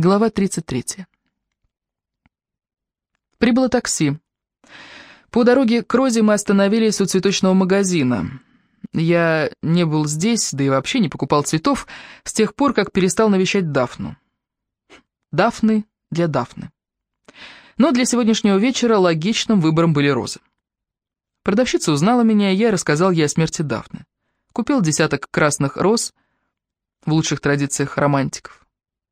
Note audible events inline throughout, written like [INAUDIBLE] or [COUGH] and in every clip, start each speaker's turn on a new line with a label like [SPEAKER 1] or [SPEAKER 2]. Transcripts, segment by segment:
[SPEAKER 1] Глава 33. Прибыло такси. По дороге к Розе мы остановились у цветочного магазина. Я не был здесь, да и вообще не покупал цветов, с тех пор, как перестал навещать Дафну. Дафны для Дафны. Но для сегодняшнего вечера логичным выбором были розы. Продавщица узнала меня, и я рассказал ей о смерти Дафны. Купил десяток красных роз в лучших традициях романтиков.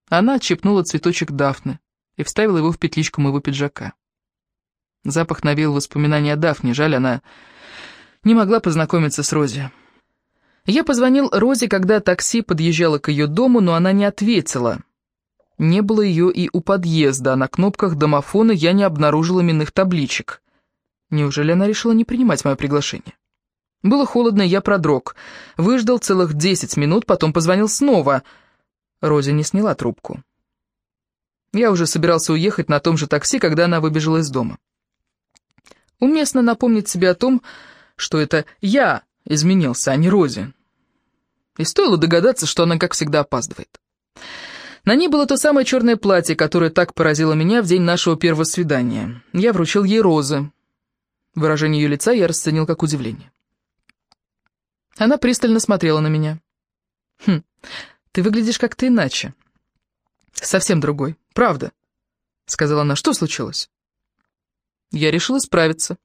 [SPEAKER 1] Она отщепнула цветочек Дафны и вставила его в петличку моего пиджака. Запах навеял воспоминания о Дафне, жаль, она не могла познакомиться с Рози. Я позвонил Розе, когда такси подъезжало к ее дому, но она не ответила. Не было ее и у подъезда, а на кнопках домофона я не обнаружил именных табличек. Неужели она решила не принимать мое приглашение? Было холодно, я продрог. Выждал целых десять минут, потом позвонил снова — Рози не сняла трубку. Я уже собирался уехать на том же такси, когда она выбежала из дома. Уместно напомнить себе о том, что это я изменился, а не Рози. И стоило догадаться, что она, как всегда, опаздывает. На ней было то самое черное платье, которое так поразило меня в день нашего первого свидания. Я вручил ей розы. Выражение ее лица я расценил как удивление. Она пристально смотрела на меня. «Хм, ты выглядишь как-то иначе. Совсем другой. Правда. Сказала она. Что случилось? Я решила справиться.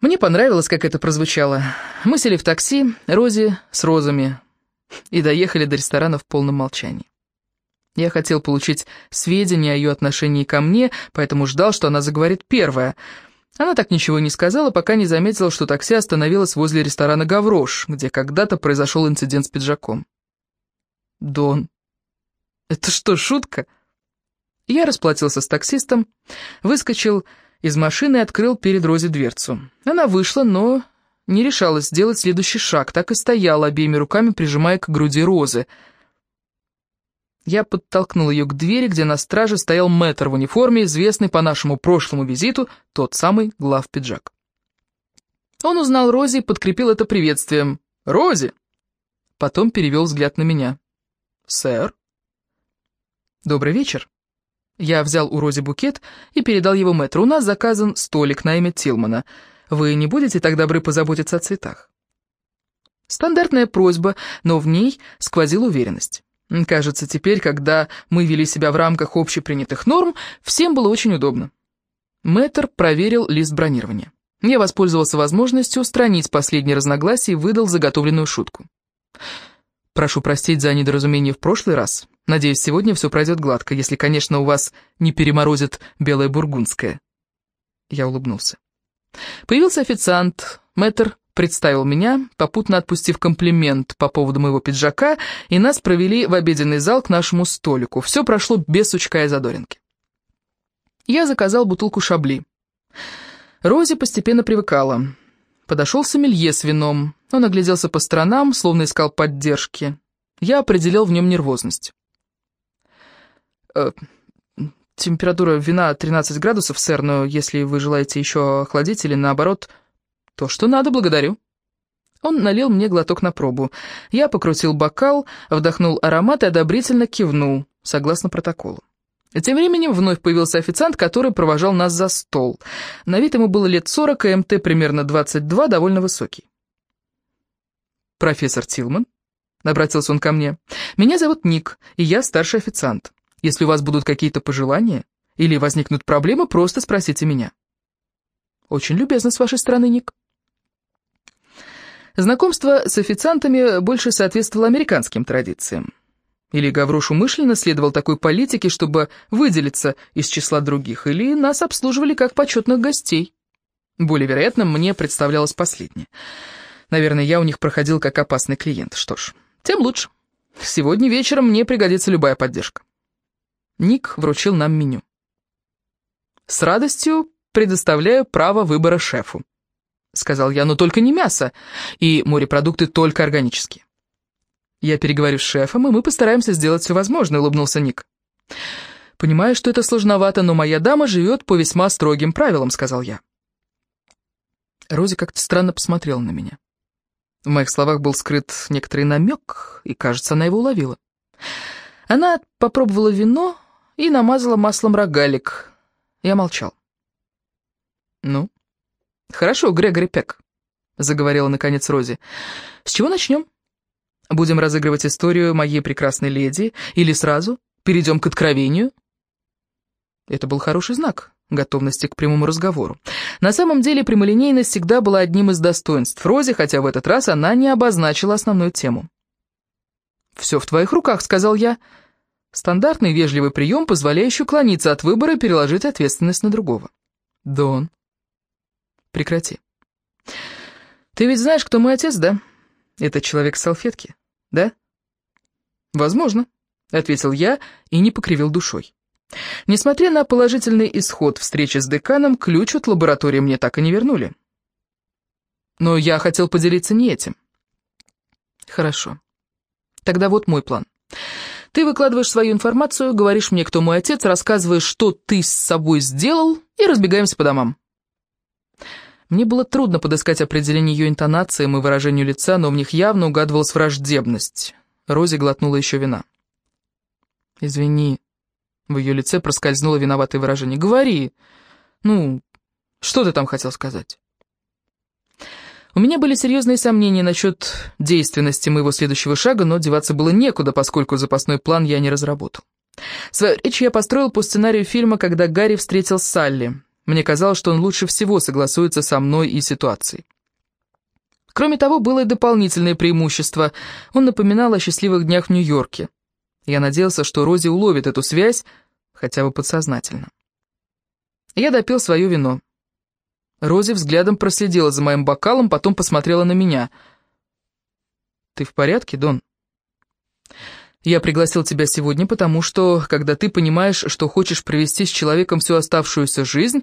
[SPEAKER 1] Мне понравилось, как это прозвучало. Мы сели в такси, Рози с розами, и доехали до ресторана в полном молчании. Я хотел получить сведения о ее отношении ко мне, поэтому ждал, что она заговорит первая. Она так ничего не сказала, пока не заметила, что такси остановилось возле ресторана «Гаврош», где когда-то произошел инцидент с пиджаком. Дон. Это что, шутка? Я расплатился с таксистом, выскочил из машины и открыл перед Рози дверцу. Она вышла, но не решалась сделать следующий шаг, так и стояла, обеими руками прижимая к груди Розы. Я подтолкнул ее к двери, где на страже стоял мэтр в униформе, известный по нашему прошлому визиту, тот самый глав-пиджак. Он узнал Рози и подкрепил это приветствием. «Рози!» Потом перевел взгляд на меня. «Сэр?» «Добрый вечер». Я взял у Рози букет и передал его мэтру. «У нас заказан столик на имя Тилмана. Вы не будете так добры позаботиться о цветах?» Стандартная просьба, но в ней сквозила уверенность. Кажется, теперь, когда мы вели себя в рамках общепринятых норм, всем было очень удобно. Мэтр проверил лист бронирования. Я воспользовался возможностью устранить последние разногласия и выдал заготовленную шутку. Прошу простить за недоразумение в прошлый раз. Надеюсь, сегодня все пройдет гладко, если, конечно, у вас не переморозит белое бургундское». Я улыбнулся. Появился официант. Мэтр представил меня, попутно отпустив комплимент по поводу моего пиджака, и нас провели в обеденный зал к нашему столику. Все прошло без сучка и задоринки. Я заказал бутылку шабли. Рози постепенно привыкала. Подошел сомелье с вином. Он огляделся по сторонам, словно искал поддержки. Я определил в нем нервозность. Э, «Температура вина 13 градусов, сэр, но если вы желаете еще охладить или наоборот, то что надо, благодарю». Он налил мне глоток на пробу. Я покрутил бокал, вдохнул аромат и одобрительно кивнул, согласно протоколу. Тем временем вновь появился официант, который провожал нас за стол. На вид ему было лет 40, и МТ примерно 22, довольно высокий. «Профессор Тилман?» — обратился он ко мне. «Меня зовут Ник, и я старший официант. Если у вас будут какие-то пожелания или возникнут проблемы, просто спросите меня». «Очень любезно с вашей стороны, Ник». Знакомство с официантами больше соответствовало американским традициям. Или Гаврош умышленно следовал такой политике, чтобы выделиться из числа других, или нас обслуживали как почетных гостей. Более вероятно, мне представлялось последнее. Наверное, я у них проходил как опасный клиент. Что ж, тем лучше. Сегодня вечером мне пригодится любая поддержка. Ник вручил нам меню. «С радостью предоставляю право выбора шефу», — сказал я, — «но только не мясо, и морепродукты только органические». Я переговорю с шефом, и мы постараемся сделать все возможное», — улыбнулся Ник. «Понимаю, что это сложновато, но моя дама живет по весьма строгим правилам», — сказал я. Рози как-то странно посмотрела на меня. В моих словах был скрыт некоторый намек, и, кажется, она его уловила. Она попробовала вино и намазала маслом рогалик. Я молчал. «Ну, хорошо, Грегори Пек», — заговорила наконец Рози. «С чего начнем? Будем разыгрывать историю моей прекрасной леди или сразу перейдем к откровению?» Это был хороший знак готовности к прямому разговору. На самом деле прямолинейность всегда была одним из достоинств Рози, хотя в этот раз она не обозначила основную тему. «Все в твоих руках», — сказал я. Стандартный вежливый прием, позволяющий уклониться от выбора и переложить ответственность на другого. «Дон, прекрати. Ты ведь знаешь, кто мой отец, да? Это человек с салфетки, да?» «Возможно», — ответил я и не покривил душой. Несмотря на положительный исход встречи с деканом, ключ от лаборатории мне так и не вернули. Но я хотел поделиться не этим. Хорошо. Тогда вот мой план. Ты выкладываешь свою информацию, говоришь мне, кто мой отец, рассказываешь, что ты с собой сделал, и разбегаемся по домам. Мне было трудно подыскать определение ее интонациям и выражению лица, но в них явно угадывалась враждебность. Рози глотнула еще вина. «Извини», — в ее лице проскользнуло виноватое выражение. «Говори! Ну, что ты там хотел сказать?» У меня были серьезные сомнения насчет действенности моего следующего шага, но деваться было некуда, поскольку запасной план я не разработал. Свою речь я построил по сценарию фильма, когда Гарри встретил Салли. Мне казалось, что он лучше всего согласуется со мной и ситуацией. Кроме того, было и дополнительное преимущество. Он напоминал о счастливых днях в Нью-Йорке. Я надеялся, что Рози уловит эту связь, хотя бы подсознательно. Я допил свое вино. Рози взглядом проследила за моим бокалом, потом посмотрела на меня. «Ты в порядке, Дон?» «Я пригласил тебя сегодня, потому что, когда ты понимаешь, что хочешь провести с человеком всю оставшуюся жизнь,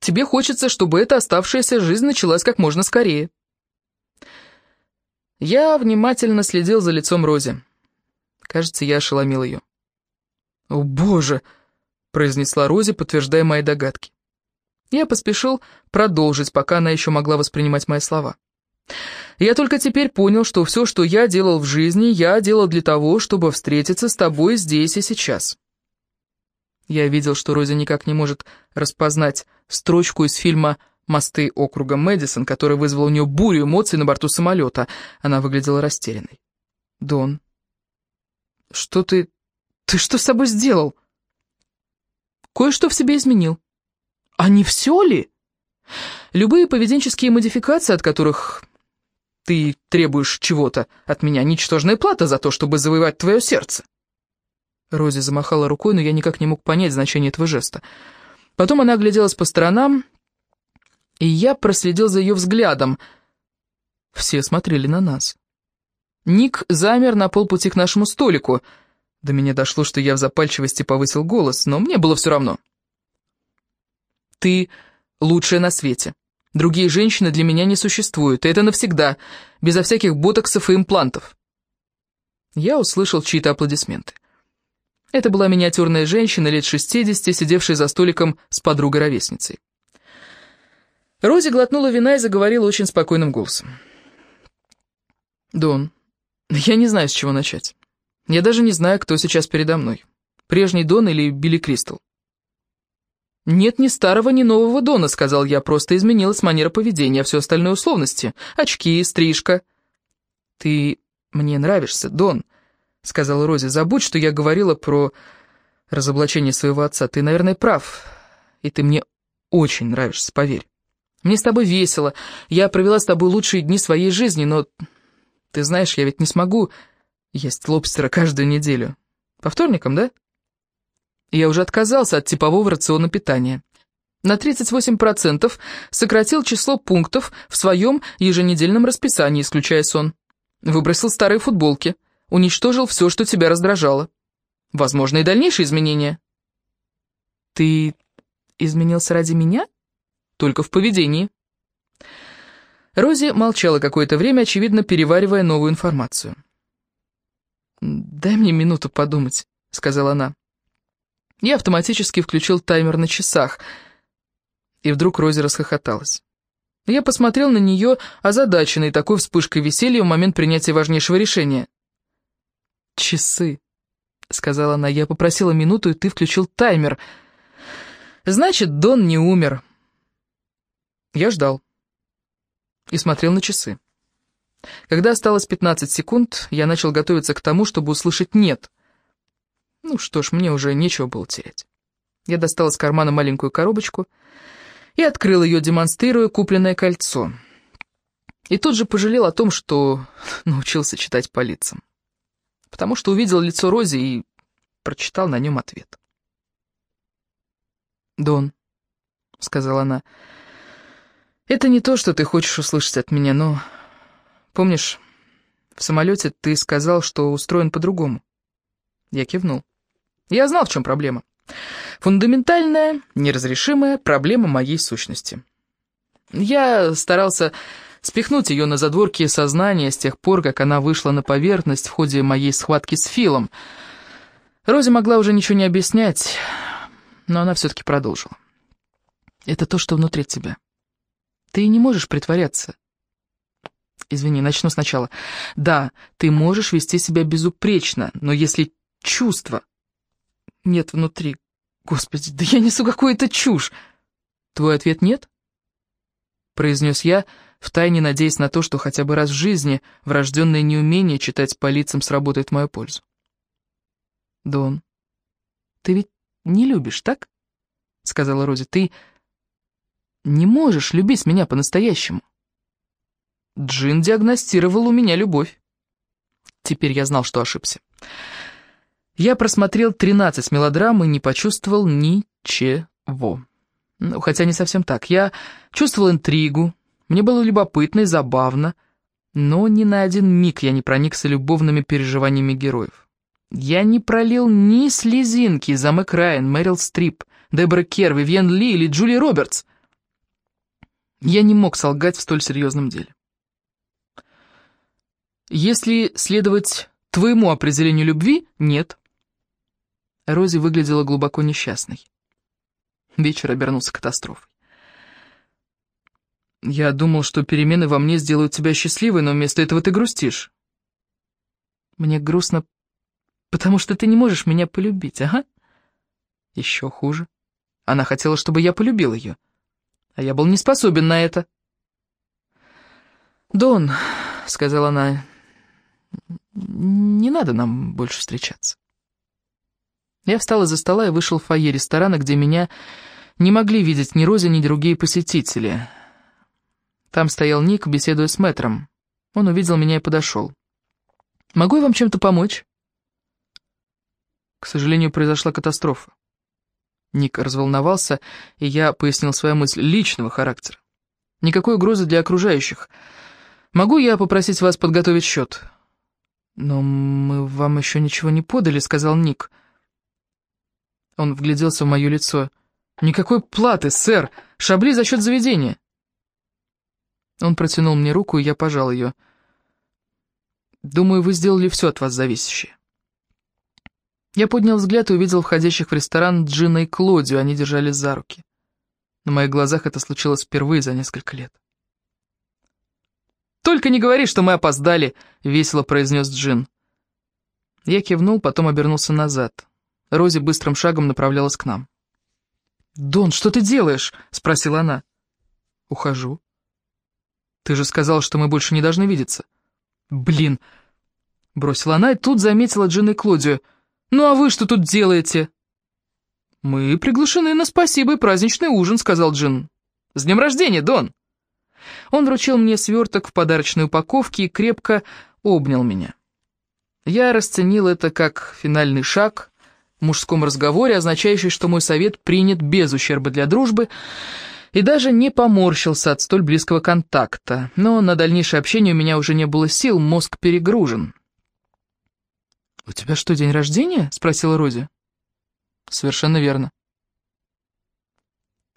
[SPEAKER 1] тебе хочется, чтобы эта оставшаяся жизнь началась как можно скорее». Я внимательно следил за лицом Рози. Кажется, я ошеломил ее. «О, боже!» — произнесла Рози, подтверждая мои догадки. Я поспешил продолжить, пока она еще могла воспринимать мои слова. Я только теперь понял, что все, что я делал в жизни, я делал для того, чтобы встретиться с тобой здесь и сейчас. Я видел, что Рози никак не может распознать строчку из фильма «Мосты округа Мэдисон», который вызвал у нее бурю эмоций на борту самолета. Она выглядела растерянной. «Дон, что ты... Ты что с собой сделал?» «Кое-что в себе изменил». А не все ли? Любые поведенческие модификации, от которых ты требуешь чего-то от меня, ничтожная плата за то, чтобы завоевать твое сердце. Рози замахала рукой, но я никак не мог понять значение этого жеста. Потом она огляделась по сторонам, и я проследил за ее взглядом. Все смотрели на нас. Ник замер на полпути к нашему столику. До меня дошло, что я в запальчивости повысил голос, но мне было все равно. Ты лучшая на свете. Другие женщины для меня не существуют, и это навсегда, безо всяких ботоксов и имплантов. Я услышал чьи-то аплодисменты. Это была миниатюрная женщина лет 60, сидевшая за столиком с подругой-ровесницей. Рози глотнула вина и заговорила очень спокойным голосом. «Дон, я не знаю, с чего начать. Я даже не знаю, кто сейчас передо мной. Прежний Дон или Билли Кристал. «Нет ни старого, ни нового Дона», — сказал я, — «просто изменилась манера поведения, а все остальное условности. Очки, стрижка». «Ты мне нравишься, Дон», — сказала Рози. «Забудь, что я говорила про разоблачение своего отца. Ты, наверное, прав, и ты мне очень нравишься, поверь. Мне с тобой весело, я провела с тобой лучшие дни своей жизни, но, ты знаешь, я ведь не смогу есть лобстера каждую неделю. По вторникам, да?» Я уже отказался от типового рациона питания. На 38% сократил число пунктов в своем еженедельном расписании, исключая сон. Выбросил старые футболки, уничтожил все, что тебя раздражало. Возможно, и дальнейшие изменения. Ты изменился ради меня? Только в поведении. Рози молчала какое-то время, очевидно, переваривая новую информацию. «Дай мне минуту подумать», — сказала она. Я автоматически включил таймер на часах, и вдруг Рози расхохоталась. Я посмотрел на нее, озадаченный такой вспышкой веселья в момент принятия важнейшего решения. Часы. — сказала она. «Я попросила минуту, и ты включил таймер. Значит, Дон не умер». Я ждал и смотрел на часы. Когда осталось 15 секунд, я начал готовиться к тому, чтобы услышать «нет». Ну что ж, мне уже нечего было терять. Я достал из кармана маленькую коробочку и открыл ее, демонстрируя купленное кольцо. И тут же пожалел о том, что [LAUGHS] научился читать по лицам. Потому что увидел лицо Рози и прочитал на нем ответ. «Дон», — сказала она, — «это не то, что ты хочешь услышать от меня, но Помнишь, в самолете ты сказал, что устроен по-другому?» Я кивнул. Я знал, в чем проблема. Фундаментальная, неразрешимая проблема моей сущности. Я старался спихнуть ее на задворки сознания с тех пор, как она вышла на поверхность в ходе моей схватки с Филом. Рози могла уже ничего не объяснять, но она все-таки продолжила. «Это то, что внутри тебя. Ты не можешь притворяться. Извини, начну сначала. Да, ты можешь вести себя безупречно, но если чувства нет внутри... Господи, да я несу какую-то чушь. Твой ответ нет? Произнес я, втайне надеясь на то, что хотя бы раз в жизни врожденное неумение читать по лицам сработает в мою пользу. Дон, ты ведь не любишь, так? Сказала Рози. Ты не можешь любить меня по-настоящему. Джин диагностировал у меня любовь. Теперь я знал, что ошибся. Я просмотрел 13 мелодрам и не почувствовал ничего. Ну, хотя не совсем так. Я чувствовал интригу, мне было любопытно и забавно, но ни на один миг я не проникся любовными переживаниями героев. Я не пролил ни слезинки за Мэк Райан, Мэрил Стрип, Дебора Кер, Вивьен Ли или Джули Робертс. Я не мог солгать в столь серьезном деле. Если следовать твоему определению любви, нет. Рози выглядела глубоко несчастной. Вечер обернулся катастрофой. Я думал, что перемены во мне сделают тебя счастливой, но вместо этого ты грустишь. Мне грустно, потому что ты не можешь меня полюбить, ага. Еще хуже. Она хотела, чтобы я полюбил ее, а я был не способен на это. «Дон», — сказала она, не надо нам больше встречаться. Я встал из-за стола и вышел в фойе ресторана, где меня не могли видеть ни Рози, ни другие посетители. Там стоял Ник, беседуя с мэтром. Он увидел меня и подошел. «Могу я вам чем-то помочь?» К сожалению, произошла катастрофа. Ник разволновался, и я пояснил свою мысль личного характера. Никакой угрозы для окружающих. Могу я попросить вас подготовить счет?» «Но мы вам еще ничего не подали», — сказал Ник. Он вгляделся в мое лицо. «Никакой платы, сэр! Шабли за счет заведения!» Он протянул мне руку, и я пожал ее. «Думаю, вы сделали все от вас зависящее». Я поднял взгляд и увидел входящих в ресторан Джина и Клодию, они держались за руки. На моих глазах это случилось впервые за несколько лет. «Только не говори, что мы опоздали», — весело произнес Джин. Я кивнул, потом обернулся назад. Рози быстрым шагом направлялась к нам. «Дон, что ты делаешь?» — спросила она. «Ухожу». «Ты же сказал, что мы больше не должны видеться». «Блин!» — бросила она и тут заметила Джин и Клодию. «Ну а вы что тут делаете?» «Мы приглашены на спасибо и праздничный ужин», — сказал Джин. «С днем рождения, Дон!» Он вручил мне сверток в подарочной упаковке и крепко обнял меня. Я расценил это как финальный шаг мужском разговоре, означающий, что мой совет принят без ущерба для дружбы, и даже не поморщился от столь близкого контакта. Но на дальнейшее общение у меня уже не было сил, мозг перегружен. «У тебя что, день рождения?» — спросила Рози. «Совершенно верно».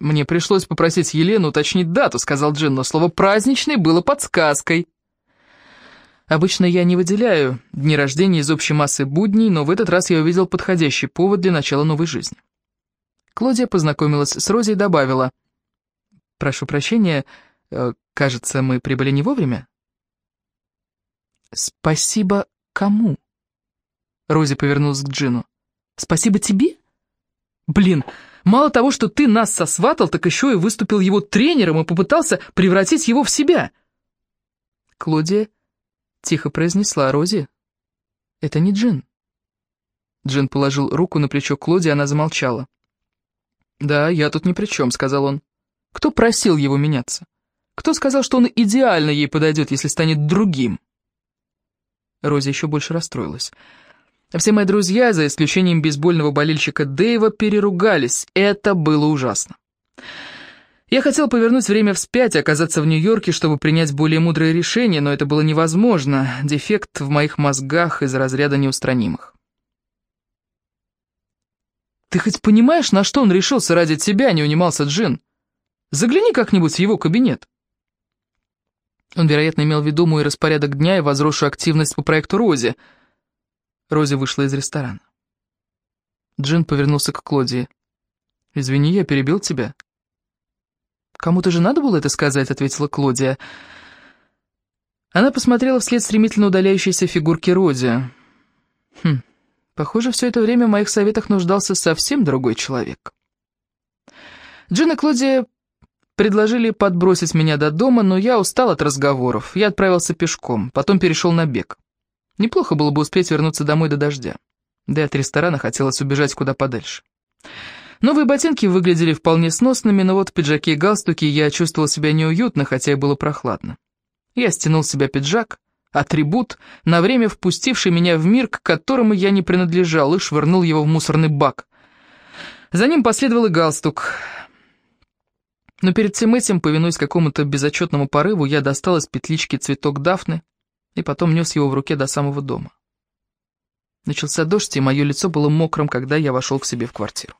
[SPEAKER 1] «Мне пришлось попросить Елену уточнить дату», — сказал Джин, но слово «праздничный» было подсказкой. Обычно я не выделяю дни рождения из общей массы будней, но в этот раз я увидел подходящий повод для начала новой жизни. Клодия познакомилась с Рози и добавила. «Прошу прощения, э, кажется, мы прибыли не вовремя?» «Спасибо кому?» Рози повернулась к Джину. «Спасибо тебе? Блин, мало того, что ты нас сосватал, так еще и выступил его тренером и попытался превратить его в себя». Клодия тихо произнесла Рози. «Это не Джин». Джин положил руку на плечо Клоди, она замолчала. «Да, я тут ни при чем», — сказал он. «Кто просил его меняться? Кто сказал, что он идеально ей подойдет, если станет другим?» Рози еще больше расстроилась. Все мои друзья, за исключением бейсбольного болельщика Дэйва, переругались. Это было ужасно. Я хотел повернуть время вспять оказаться в Нью-Йорке, чтобы принять более мудрое решение, но это было невозможно. Дефект в моих мозгах из разряда неустранимых. «Ты хоть понимаешь, на что он решился ради тебя?» — не унимался Джин. «Загляни как-нибудь в его кабинет». Он, вероятно, имел в виду мой распорядок дня и возросшую активность по проекту Рози. Рози вышла из ресторана. Джин повернулся к Клодии. «Извини, я перебил тебя». «Кому-то же надо было это сказать», — ответила Клодия. Она посмотрела вслед стремительно удаляющейся фигурки Рози. «Хм, Похоже, все это время в моих советах нуждался совсем другой человек. Джин и Клодия предложили подбросить меня до дома, но я устал от разговоров. Я отправился пешком, потом перешел на бег. Неплохо было бы успеть вернуться домой до дождя. Да и от ресторана хотелось убежать куда подальше. Новые ботинки выглядели вполне сносными, но вот в пиджаке и галстуке я чувствовал себя неуютно, хотя и было прохладно. Я стянул с себя пиджак, атрибут, на время впустивший меня в мир, к которому я не принадлежал, и швырнул его в мусорный бак. За ним последовал и галстук. Но перед всем этим, повинуясь какому-то безотчетному порыву, я достал из петлички цветок Дафны и потом нес его в руке до самого дома. Начался дождь, и мое лицо было мокрым, когда я вошел к себе в квартиру.